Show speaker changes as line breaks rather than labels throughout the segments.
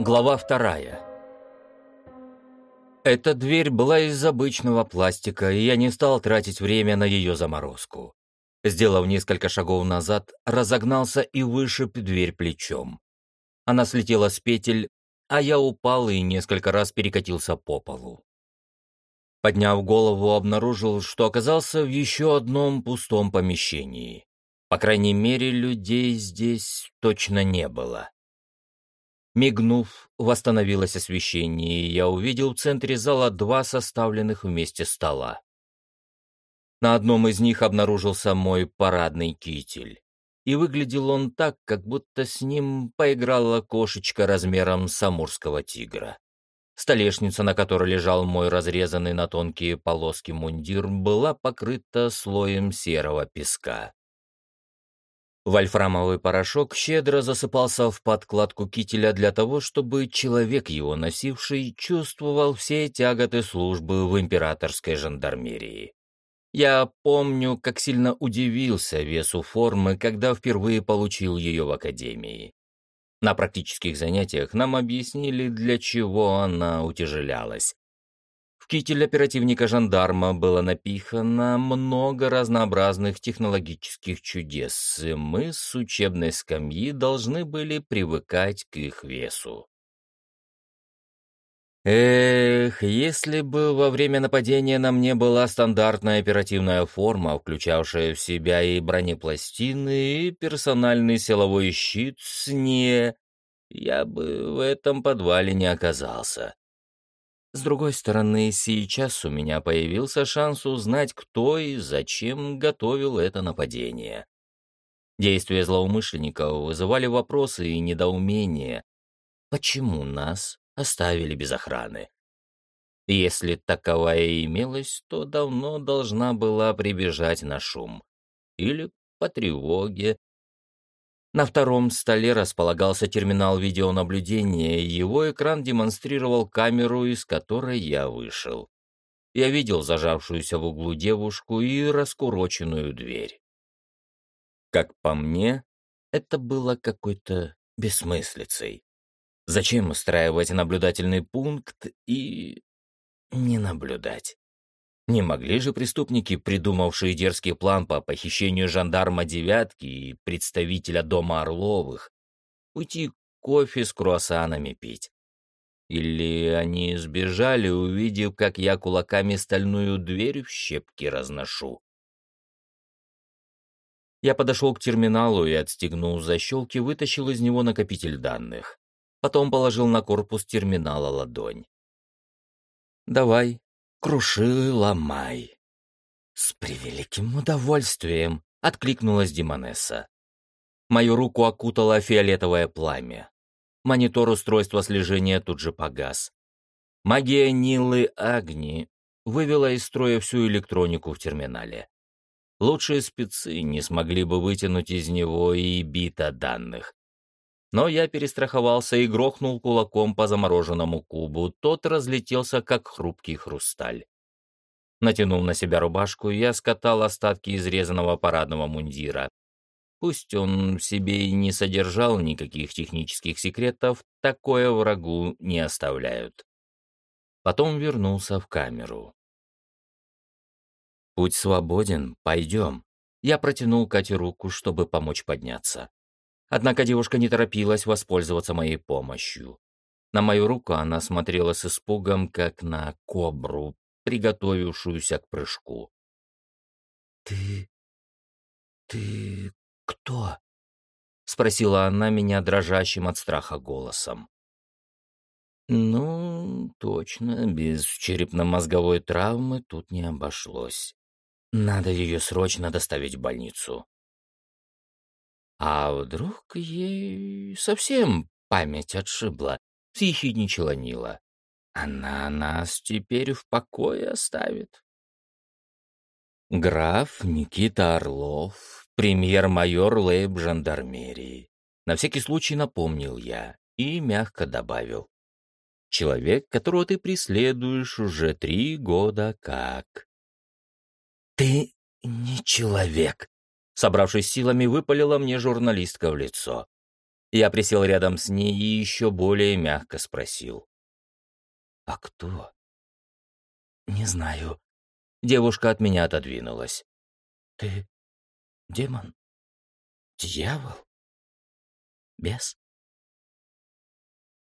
Глава вторая. Эта дверь была из обычного пластика, и я не стал тратить время на ее заморозку. Сделав несколько шагов назад, разогнался и вышиб дверь плечом. Она слетела с петель, а я упал и несколько раз перекатился по полу. Подняв голову, обнаружил, что оказался в еще одном пустом помещении. По крайней мере, людей здесь точно не было. Мигнув, восстановилось освещение, и я увидел в центре зала два составленных вместе стола. На одном из них обнаружился мой парадный китель. И выглядел он так, как будто с ним поиграла кошечка размером с амурского тигра. Столешница, на которой лежал мой разрезанный на тонкие полоски мундир, была покрыта слоем серого песка. Вольфрамовый порошок щедро засыпался в подкладку кителя для того, чтобы человек, его носивший, чувствовал все тяготы службы в императорской жандармерии. Я помню, как сильно удивился весу формы, когда впервые получил ее в академии. На практических занятиях нам объяснили, для чего она утяжелялась. Китель оперативника-жандарма было напихано много разнообразных технологических чудес, и мы с учебной скамьи должны были привыкать к их весу. Эх, если бы во время нападения на мне была стандартная оперативная форма, включавшая в себя и бронепластины, и персональный силовой щит с не... Я бы в этом подвале не оказался. С другой стороны, сейчас у меня появился шанс узнать, кто и зачем готовил это нападение. Действия злоумышленников вызывали вопросы и недоумения. Почему нас оставили без охраны. Если таковая и имелась, то давно должна была прибежать на шум. Или по тревоге. На втором столе располагался терминал видеонаблюдения, его экран демонстрировал камеру, из которой я вышел. Я видел зажавшуюся в углу девушку и раскуроченную дверь. Как по мне, это было какой-то бессмыслицей. Зачем устраивать наблюдательный пункт и... не наблюдать? Не могли же преступники, придумавшие дерзкий план по похищению жандарма «девятки» и представителя дома Орловых, уйти кофе с круассанами пить? Или они сбежали, увидев, как я кулаками стальную дверь в щепки разношу? Я подошел к терминалу и, отстегнул защелки, вытащил из него накопитель данных. Потом положил на корпус терминала ладонь. «Давай, круши, ломай». «С превеликим удовольствием», — откликнулась Димонесса. Мою руку окутало фиолетовое пламя. Монитор устройства слежения тут же погас. Магия Нилы Агни вывела из строя всю электронику в терминале. Лучшие спецы не смогли бы вытянуть из него и бита данных. Но я перестраховался и грохнул кулаком по замороженному кубу. Тот разлетелся, как хрупкий хрусталь. Натянув на себя рубашку, я скатал остатки изрезанного парадного мундира. Пусть он в себе и не содержал никаких технических секретов, такое врагу не оставляют. Потом вернулся в камеру. «Путь свободен, пойдем». Я протянул Кате руку, чтобы помочь подняться. Однако девушка не торопилась воспользоваться моей помощью. На мою руку она смотрела с испугом, как на кобру, приготовившуюся к прыжку. «Ты... ты кто?» — спросила она меня дрожащим от страха голосом. «Ну, точно, без черепно-мозговой травмы тут не обошлось. Надо ее срочно доставить в больницу». А вдруг ей совсем память отшибла, съехидничала Нила. Она нас теперь в покое оставит. Граф Никита Орлов, премьер-майор лейб-жандармерии. На всякий случай напомнил я и мягко добавил. Человек, которого ты преследуешь уже три года как. Ты не человек, Собравшись силами, выпалила мне журналистка в лицо. Я присел рядом с ней и еще более мягко спросил. «А кто?» «Не знаю». Девушка от меня отодвинулась. «Ты демон? Дьявол? Бес?»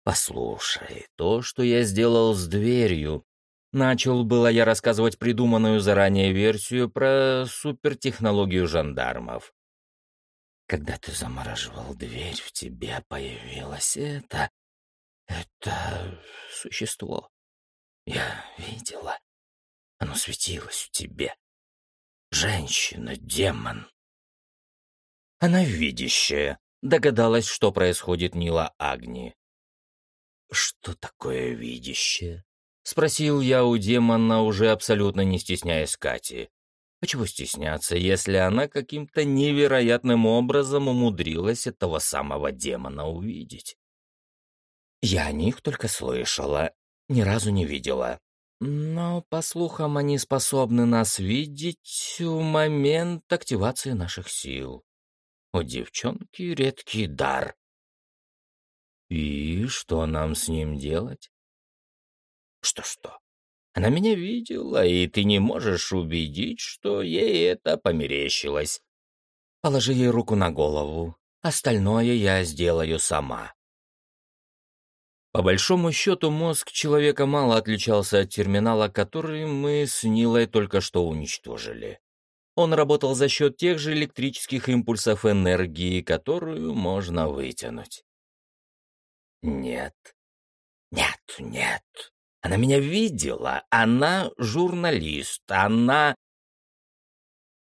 «Послушай, то, что я сделал с дверью...» Начал было я рассказывать придуманную заранее версию про супертехнологию жандармов. Когда ты замораживал дверь, в тебе появилось это... Это существо. Я видела. Оно светилось в тебе. Женщина-демон. Она видящая. Догадалась, что происходит Нила Агни. «Что такое видящее?» — спросил я у демона, уже абсолютно не стесняясь Кати. А чего стесняться, если она каким-то невероятным образом умудрилась этого самого демона увидеть? Я о них только слышала, ни разу не видела. Но, по слухам, они способны нас видеть в момент активации наших сил. У девчонки редкий дар. И что нам с ним делать? Что-что? Она меня видела, и ты не можешь убедить, что ей это померещилось. Положи ей руку на голову. Остальное я сделаю сама. По большому счету, мозг человека мало отличался от терминала, который мы с Нилой только что уничтожили. Он работал за счет тех же электрических импульсов энергии, которую можно вытянуть. Нет, нет, нет, она меня видела. Она журналист. Она...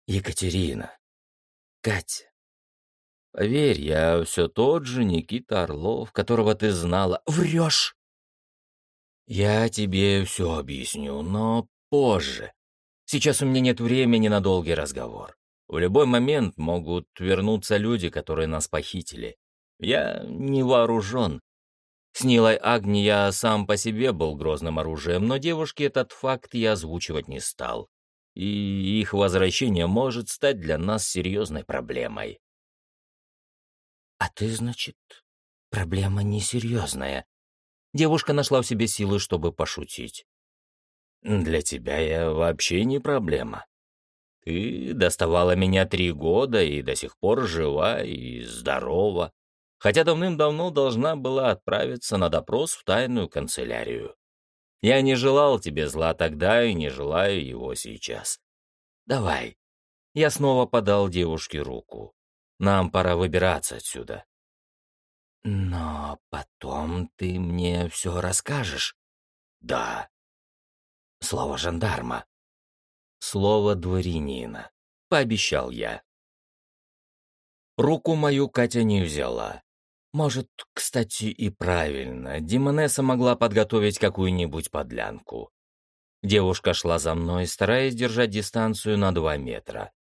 Екатерина. Катя. Поверь, я все тот же Никита Орлов, которого ты знала. Врешь. Я тебе все объясню, но позже. Сейчас у меня нет времени на долгий разговор. В любой момент могут вернуться люди, которые нас похитили. Я не вооружен, с Нилой Агни я сам по себе был грозным оружием, но девушке этот факт я озвучивать не стал. И их возвращение может стать для нас серьезной проблемой. «А ты, значит, проблема несерьезная?» Девушка нашла в себе силы, чтобы пошутить. «Для тебя я вообще не проблема. Ты доставала меня три года и до сих пор жива и здорова хотя давным-давно должна была отправиться на допрос в тайную канцелярию. Я не желал тебе зла тогда и не желаю его сейчас. Давай. Я снова подал девушке руку. Нам пора выбираться отсюда. Но потом ты мне все расскажешь. Да. Слово жандарма. Слово дворянина. Пообещал я. Руку мою Катя не взяла. Может, кстати, и правильно, Димонеса могла подготовить какую-нибудь подлянку. Девушка шла за мной, стараясь держать дистанцию на два метра.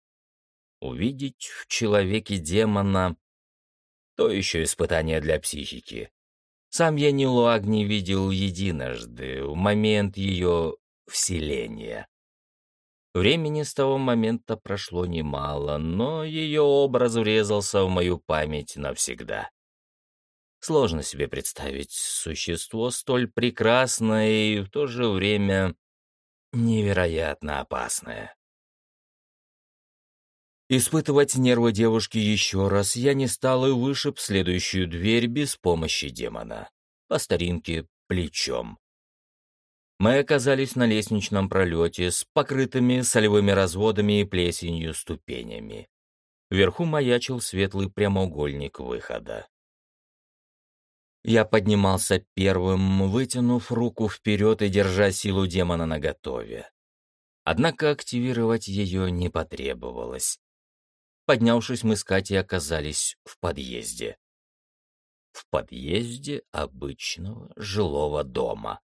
Увидеть в человеке демона — то еще испытание для психики. Сам я Нилуаг не видел единожды, в момент ее вселения. Времени с того момента прошло немало, но ее образ врезался в мою память навсегда. Сложно себе представить существо столь прекрасное и в то же время невероятно опасное. Испытывать нервы девушки еще раз я не стал и вышиб следующую дверь без помощи демона. По старинке плечом. Мы оказались на лестничном пролете с покрытыми солевыми разводами и плесенью ступенями. Вверху маячил светлый прямоугольник выхода. Я поднимался первым, вытянув руку вперед и держа силу демона наготове. Однако активировать ее не потребовалось. Поднявшись, мы с Катей оказались в подъезде. В подъезде обычного жилого дома.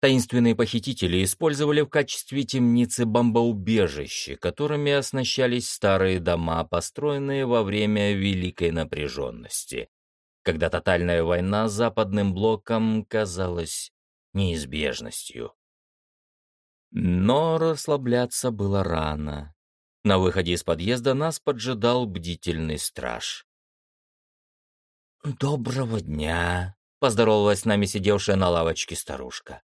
Таинственные похитители использовали в качестве темницы бомбоубежище, которыми оснащались старые дома, построенные во время великой напряженности когда тотальная война с западным блоком казалась неизбежностью. Но расслабляться было рано. На выходе из подъезда нас поджидал бдительный страж. «Доброго дня», — поздоровалась с нами сидевшая на лавочке старушка.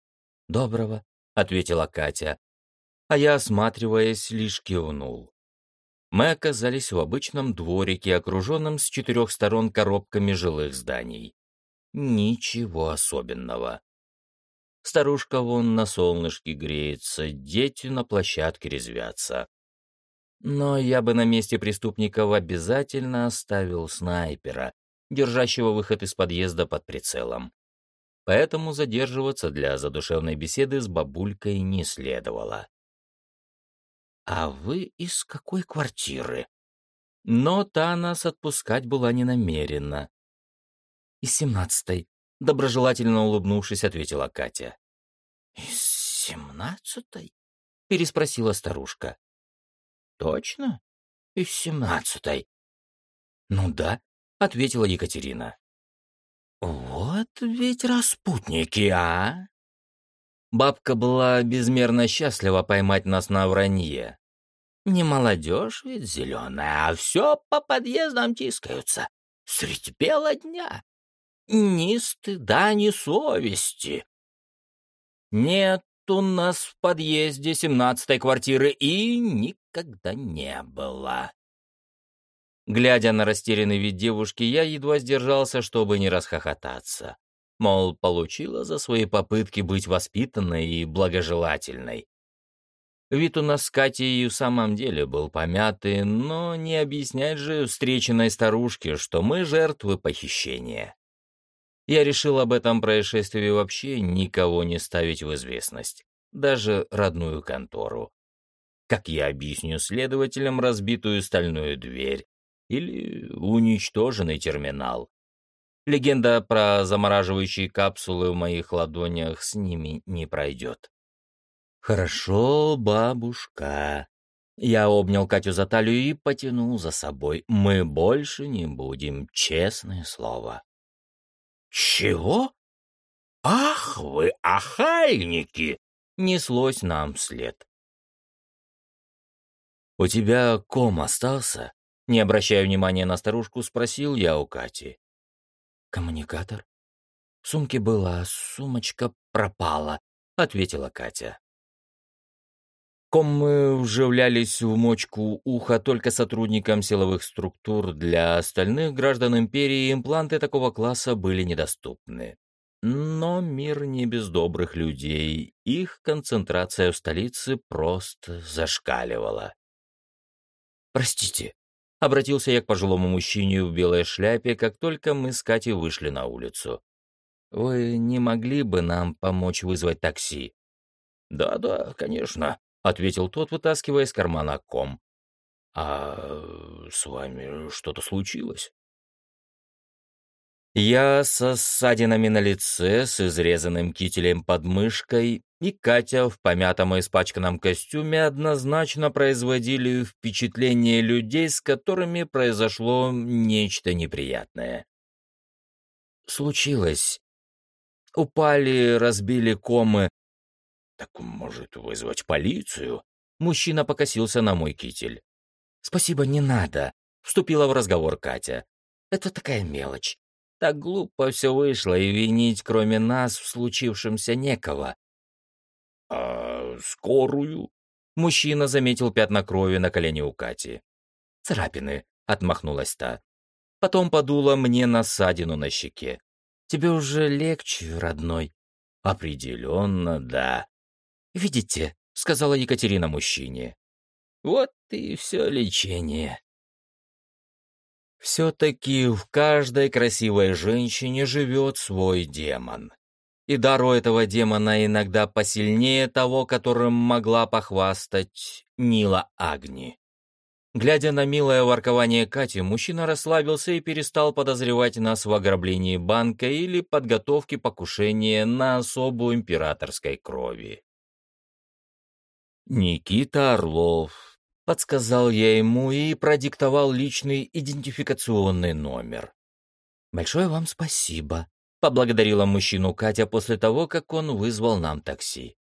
«Доброго», — ответила Катя, а я, осматриваясь, лишь кивнул. Мы оказались в обычном дворике, окруженном с четырех сторон коробками жилых зданий. Ничего особенного. Старушка вон на солнышке греется, дети на площадке резвятся. Но я бы на месте преступников обязательно оставил снайпера, держащего выход из подъезда под прицелом. Поэтому задерживаться для задушевной беседы с бабулькой не следовало. «А вы из какой квартиры?» Но та нас отпускать была не намерена. «Из семнадцатой», — доброжелательно улыбнувшись, ответила Катя. «Из семнадцатой?» — переспросила старушка. «Точно? Из семнадцатой?» «Ну да», — ответила Екатерина. «Вот ведь распутники, а!» Бабка была безмерно счастлива поймать нас на вранье. Не молодежь ведь зеленая, а все по подъездам тискаются. Средь бела дня. Ни стыда, ни совести. Нет у нас в подъезде семнадцатой квартиры и никогда не было. Глядя на растерянный вид девушки, я едва сдержался, чтобы не расхохотаться. Мол, получила за свои попытки быть воспитанной и благожелательной. Вид у нас с Катей в самом деле был помятый, но не объяснять же встреченной старушке, что мы жертвы похищения. Я решил об этом происшествии вообще никого не ставить в известность, даже родную контору. Как я объясню следователям разбитую стальную дверь или уничтоженный терминал? Легенда про замораживающие капсулы в моих ладонях с ними не пройдет. «Хорошо, бабушка». Я обнял Катю за талию и потянул за собой. «Мы больше не будем, честное слово». «Чего? Ах вы, охальники!» — неслось нам вслед. «У тебя ком остался?» Не обращая внимания на старушку, спросил я у Кати. «Коммуникатор?» «В сумке была, сумочка пропала», — ответила Катя. Коммы вживлялись в мочку уха только сотрудникам силовых структур, для остальных граждан империи импланты такого класса были недоступны. Но мир не без добрых людей, их концентрация в столице просто зашкаливала. «Простите», — обратился я к пожилому мужчине в белой шляпе, как только мы с Катей вышли на улицу. «Вы не могли бы нам помочь вызвать такси?» «Да-да, конечно», — ответил тот, вытаскивая из кармана ком. «А с вами что-то случилось?» Я со ссадинами на лице, с изрезанным кителем под мышкой, и Катя в помятом и испачканном костюме однозначно производили впечатление людей, с которыми произошло нечто неприятное. Случилось. Упали, разбили комы, «Так, может, вызвать полицию?» Мужчина покосился на мой китель. «Спасибо, не надо», — вступила в разговор Катя. «Это такая мелочь. Так глупо все вышло, и винить кроме нас в случившемся некого». «А скорую?» Мужчина заметил пятна крови на колене у Кати. «Царапины», — отмахнулась та. Потом подула мне на ссадину на щеке. «Тебе уже легче, родной?» «Определенно, да», «Видите», — сказала Екатерина мужчине. «Вот и все лечение». Все-таки в каждой красивой женщине живет свой демон. И дар у этого демона иногда посильнее того, которым могла похвастать Нила Агни. Глядя на милое воркование Кати, мужчина расслабился и перестал подозревать нас в ограблении банка или подготовке покушения на особу императорской крови. «Никита Орлов», — подсказал я ему и продиктовал личный идентификационный номер. «Большое вам спасибо», — поблагодарила мужчину Катя после того, как он вызвал нам такси.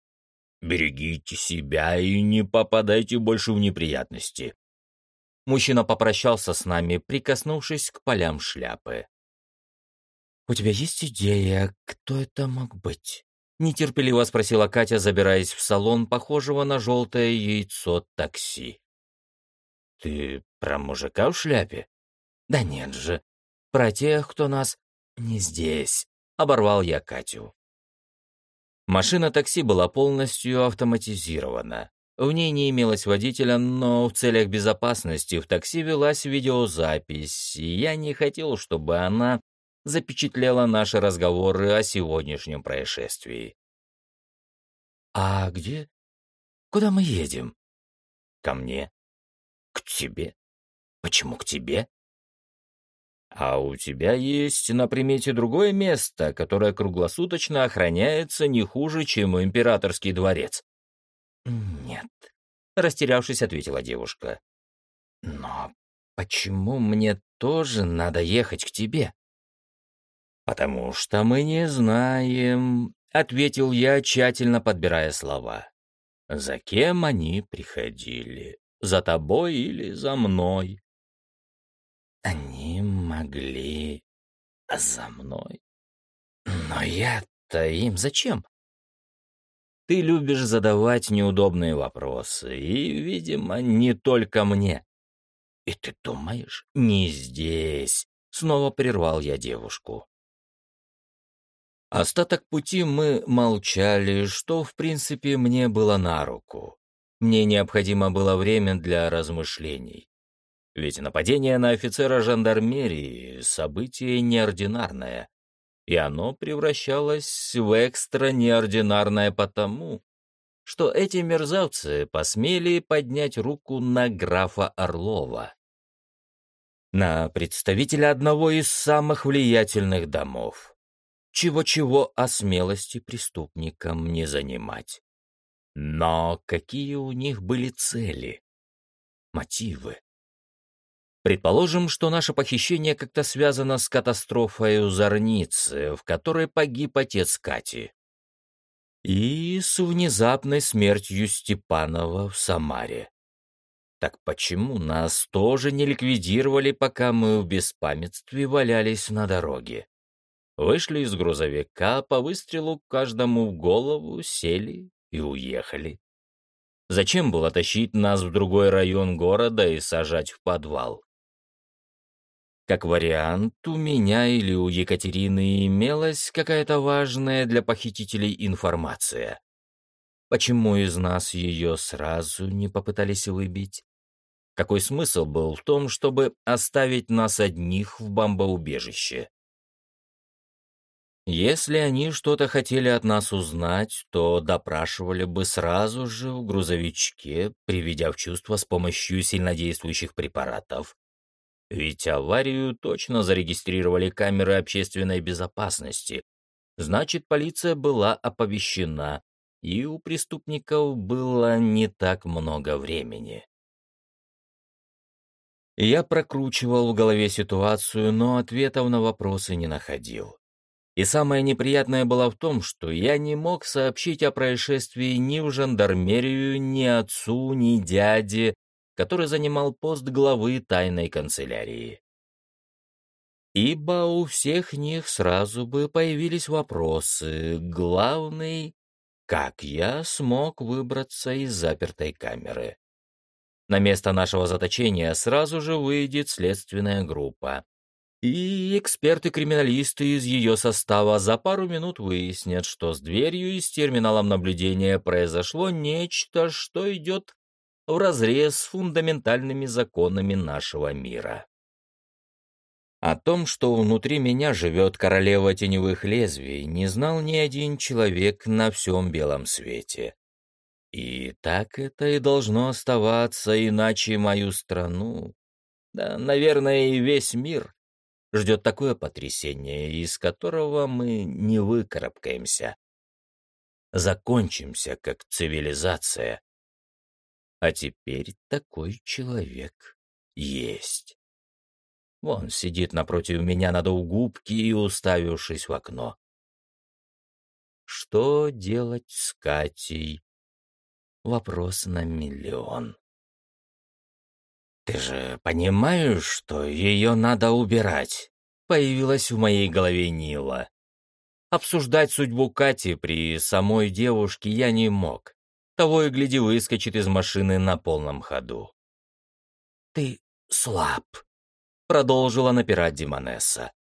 «Берегите себя и не попадайте больше в неприятности». Мужчина попрощался с нами, прикоснувшись к полям шляпы. «У тебя есть идея, кто это мог быть?» Нетерпеливо спросила Катя, забираясь в салон, похожего на желтое яйцо такси. «Ты про мужика в шляпе?» «Да нет же, про тех, кто нас не здесь», — оборвал я Катю. Машина такси была полностью автоматизирована. В ней не имелось водителя, но в целях безопасности в такси велась видеозапись, и я не хотел, чтобы она запечатлела наши разговоры о сегодняшнем происшествии. «А где? Куда мы едем?» «Ко мне». «К тебе? Почему к тебе?» «А у тебя есть на примете другое место, которое круглосуточно охраняется не хуже, чем императорский дворец?» «Нет», — растерявшись, ответила девушка. «Но почему мне тоже надо ехать к тебе?» «Потому что мы не знаем», — ответил я, тщательно подбирая слова. «За кем они приходили? За тобой или за мной?» «Они могли за мной. Но я-то им зачем?» «Ты любишь задавать неудобные вопросы, и, видимо, не только мне». «И ты думаешь, не здесь?» — снова прервал я девушку. Остаток пути мы молчали, что, в принципе, мне было на руку. Мне необходимо было время для размышлений. Ведь нападение на офицера жандармерии — событие неординарное, и оно превращалось в экстра неординарное потому, что эти мерзавцы посмели поднять руку на графа Орлова, на представителя одного из самых влиятельных домов. Чего-чего, о смелости преступникам не занимать. Но какие у них были цели? Мотивы? Предположим, что наше похищение как-то связано с катастрофой у Зорницы, в которой погиб отец Кати. И с внезапной смертью Степанова в Самаре. Так почему нас тоже не ликвидировали, пока мы в беспамятстве валялись на дороге? Вышли из грузовика, по выстрелу каждому в голову, сели и уехали. Зачем было тащить нас в другой район города и сажать в подвал? Как вариант, у меня или у Екатерины имелась какая-то важная для похитителей информация. Почему из нас ее сразу не попытались выбить? Какой смысл был в том, чтобы оставить нас одних в бомбоубежище? Если они что-то хотели от нас узнать, то допрашивали бы сразу же в грузовичке, приведя в чувство с помощью сильнодействующих препаратов. Ведь аварию точно зарегистрировали камеры общественной безопасности. Значит, полиция была оповещена, и у преступников было не так много времени. Я прокручивал в голове ситуацию, но ответов на вопросы не находил. И самое неприятное было в том, что я не мог сообщить о происшествии ни в жандармерию, ни отцу, ни дяде, который занимал пост главы тайной канцелярии. Ибо у всех них сразу бы появились вопросы. Главный — как я смог выбраться из запертой камеры? На место нашего заточения сразу же выйдет следственная группа. И эксперты-криминалисты из ее состава за пару минут выяснят, что с дверью и с терминалом наблюдения произошло нечто, что идет вразрез с фундаментальными законами нашего мира. О том, что внутри меня живет королева теневых лезвий, не знал ни один человек на всем белом свете. И так это и должно оставаться, иначе мою страну, да, наверное, и весь мир ждет такое потрясение, из которого мы не выкарабкаемся. Закончимся как цивилизация. А теперь такой человек есть. Вон сидит напротив меня, надув губки и уставившись в окно. Что делать с Катей? Вопрос на миллион. «Ты же понимаешь, что ее надо убирать?» появилась в моей голове Нила. Обсуждать судьбу Кати при самой девушке я не мог. Того и гляди выскочит из машины на полном ходу. «Ты слаб», — продолжила напирать Димонесса.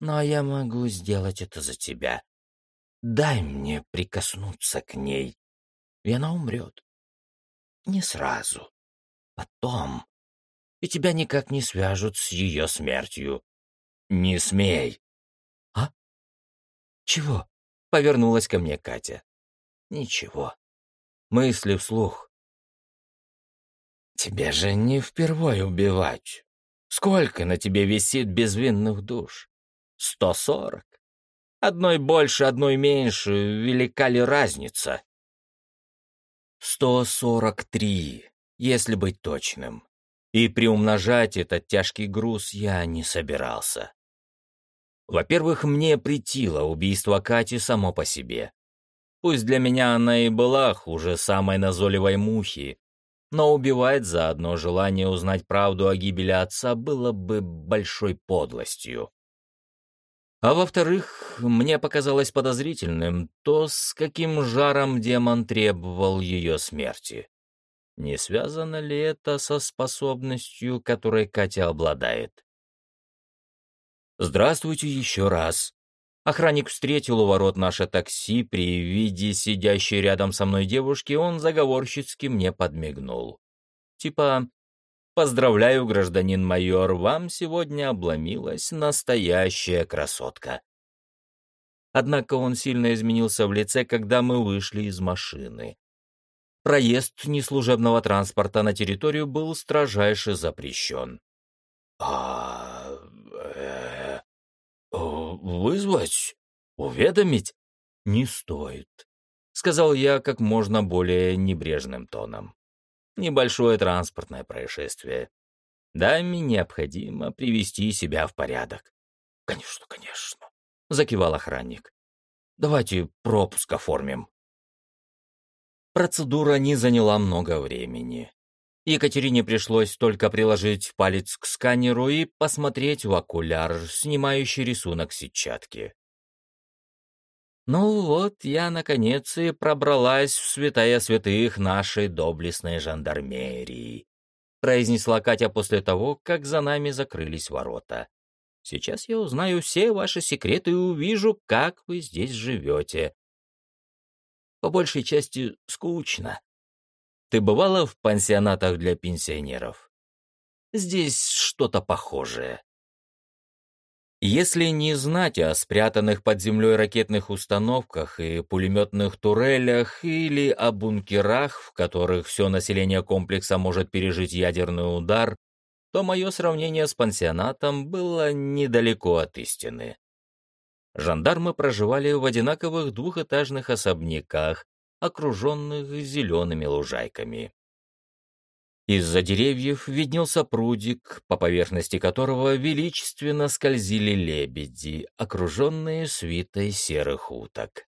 «Но я могу сделать это за тебя. Дай мне прикоснуться к ней, и она умрет. Не сразу. Потом. И тебя никак не свяжут с ее смертью. Не смей. А? Чего? Повернулась ко мне Катя. Ничего. Мысли вслух. Тебе же не впервой убивать. Сколько на тебе висит безвинных душ? Сто сорок. Одной больше, одной меньше. Велика ли разница? Сто сорок три, если быть точным. И приумножать этот тяжкий груз я не собирался. Во-первых, мне притило убийство Кати само по себе. Пусть для меня она и была хуже самой назойливой мухи, но убивать за одно желание узнать правду о гибели отца было бы большой подлостью. А во-вторых, мне показалось подозрительным то, с каким жаром демон требовал ее смерти. Не связано ли это со способностью, которой Катя обладает? «Здравствуйте еще раз». Охранник встретил у ворот наше такси. При виде сидящей рядом со мной девушки он заговорщицки мне подмигнул. Типа «Поздравляю, гражданин майор, вам сегодня обломилась настоящая красотка». Однако он сильно изменился в лице, когда мы вышли из машины. Проезд неслужебного транспорта на территорию был строжайше запрещен. «А... Э, «Вызвать? Уведомить?» «Не стоит», — сказал я как можно более небрежным тоном. «Небольшое транспортное происшествие. Даме необходимо привести себя в порядок». «Конечно, конечно», — закивал охранник. «Давайте пропуск оформим». Процедура не заняла много времени. Екатерине пришлось только приложить палец к сканеру и посмотреть в окуляр, снимающий рисунок сетчатки. Ну вот, я, наконец, и пробралась в святая святых нашей доблестной жандармерии, произнесла Катя после того, как за нами закрылись ворота. Сейчас я узнаю все ваши секреты и увижу, как вы здесь живете. По большей части скучно, ты бывала в пансионатах для пенсионеров? Здесь что-то похожее. Если не знать о спрятанных под землей ракетных установках и пулеметных турелях или о бункерах, в которых все население комплекса может пережить ядерный удар, то мое сравнение с пансионатом было недалеко от истины. Жандармы проживали в одинаковых двухэтажных особняках, окруженных зелеными лужайками. Из-за деревьев виднелся прудик, по поверхности которого величественно скользили лебеди, окруженные свитой серых уток.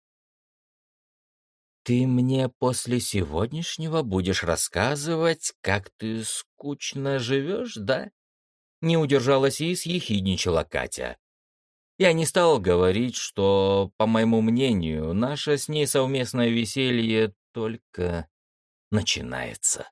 «Ты мне после сегодняшнего будешь рассказывать, как ты скучно живешь, да?» Не удержалась и съехидничала Катя. Я не стал говорить, что, по моему мнению, наше с ней совместное веселье только начинается.